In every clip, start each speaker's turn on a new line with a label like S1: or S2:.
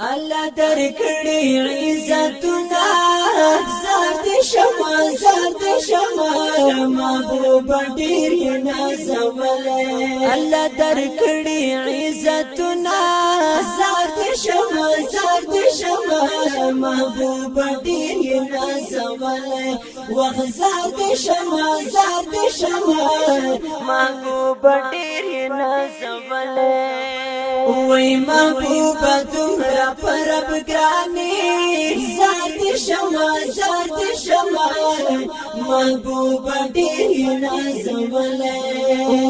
S1: الله در کړی عزتنا زرد شمع زرد شمع محبوب ډیر نازولې الله در کړی عزتنا زرد شمع زرد شمع محبوب ډیر نازولې وخ زرد شمع زرد شمع محبوب ډیر نازولې وای محبوبه دومره پرب ګرانی زارد شما زارد شما محبوبه ډیر نازولې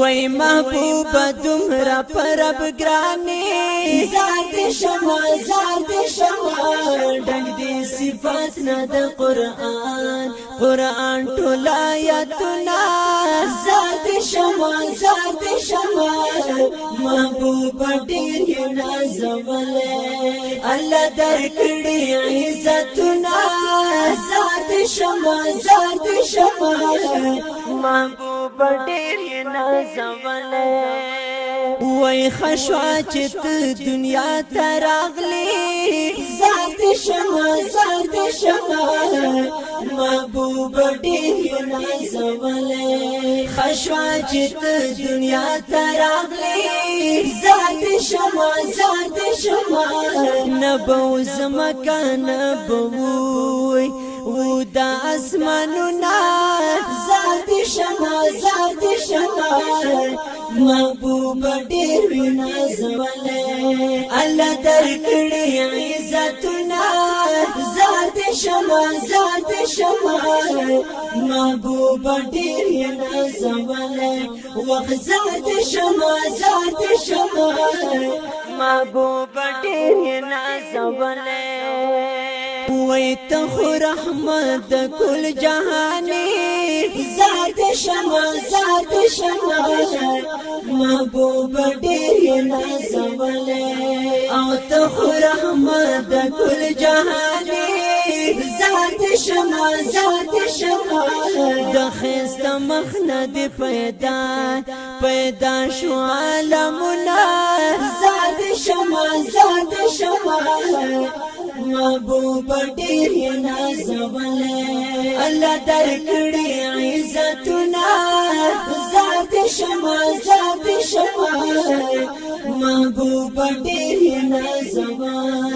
S1: وای محبوبه دومره پرب ګرانی زارد شما زارد شما ډنګ دې صفات نه د قران قران ټول آیاتونه شما زاد شما محبوب ډیر یې نازول الله درکړي عزتنا زاد شما زاد شما محبوب ډیر یې نازول وای خشوا چې دنیا تراغلی زاد شما زاد شما محبوب ډیر یې نازول خوشوا چې ته دنیا تراغلی زات شما زات شما نبو زمکا نبوی و د اسمانونه زات شما زات شما محبوب ډېر نازولې الله درکړې عزتونه شما زاد شما محبوب ډیر یې نازولې وخت زاد شما زاد شما محبوب ډیر یې نازولې وای ته خو رحمت د کل جهانی زاد شما زاد شما محبوب ډیر یې نازولې او ته خو رحمت د کل جهانی شما ذات شما د خست مخ نه دی پیدا پیدا شو عالمنا ذات شما ذات شما محبوب ډیر نازول الله درکړي عزتنا ذات شما ذات شما محبوب ډیر نازول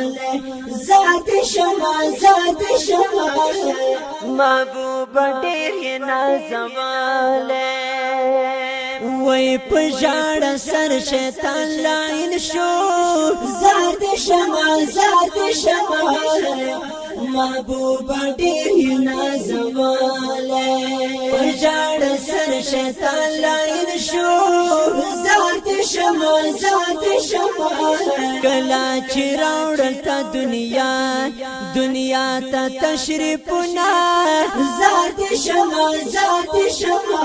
S1: ذات شما ذات شما محبوب ډېر نازواله وای په ژړ سر شیطان لاین شو زرد شمع زرد شمع محبوب ډېر نازواله په ژړ سر شیطان لاین شو زرد شمع زرد شمع کلا چې راوړل تا دنیا دنیا تا نا ذات شما ذات شما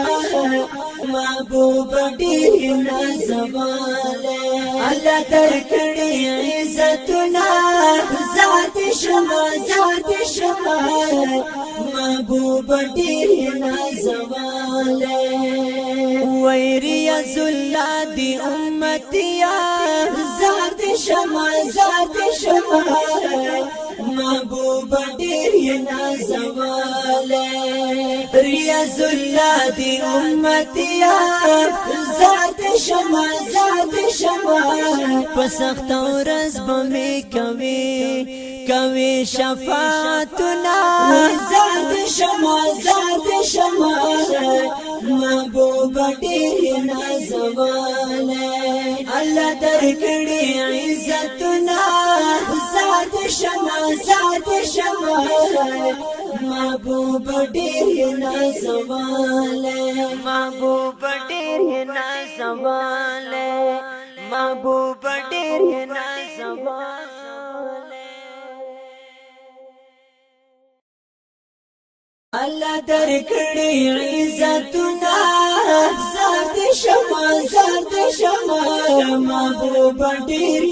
S1: محبوب ډیر نازواله الله درکړي عزتنا ذات شما ذات شما محبوب نا نازواله ویری ذل دی امتیا شمال محبوب ډیر یې نازواله ریاض الله دی امتیا ذات شما ذات شما پسخت ورځ به کوي کوي شفاعتنا ذات شما ذات شما محبوب ډیر یې نازواله الله درکړي عزتنا زاد شمع زاد شمع محبوب ډېر نازواله محبوب ډېر نازواله محبوب ډېر نازواله الله درکړي عزتنا زاد شمع زاد شمه محبوب ډیر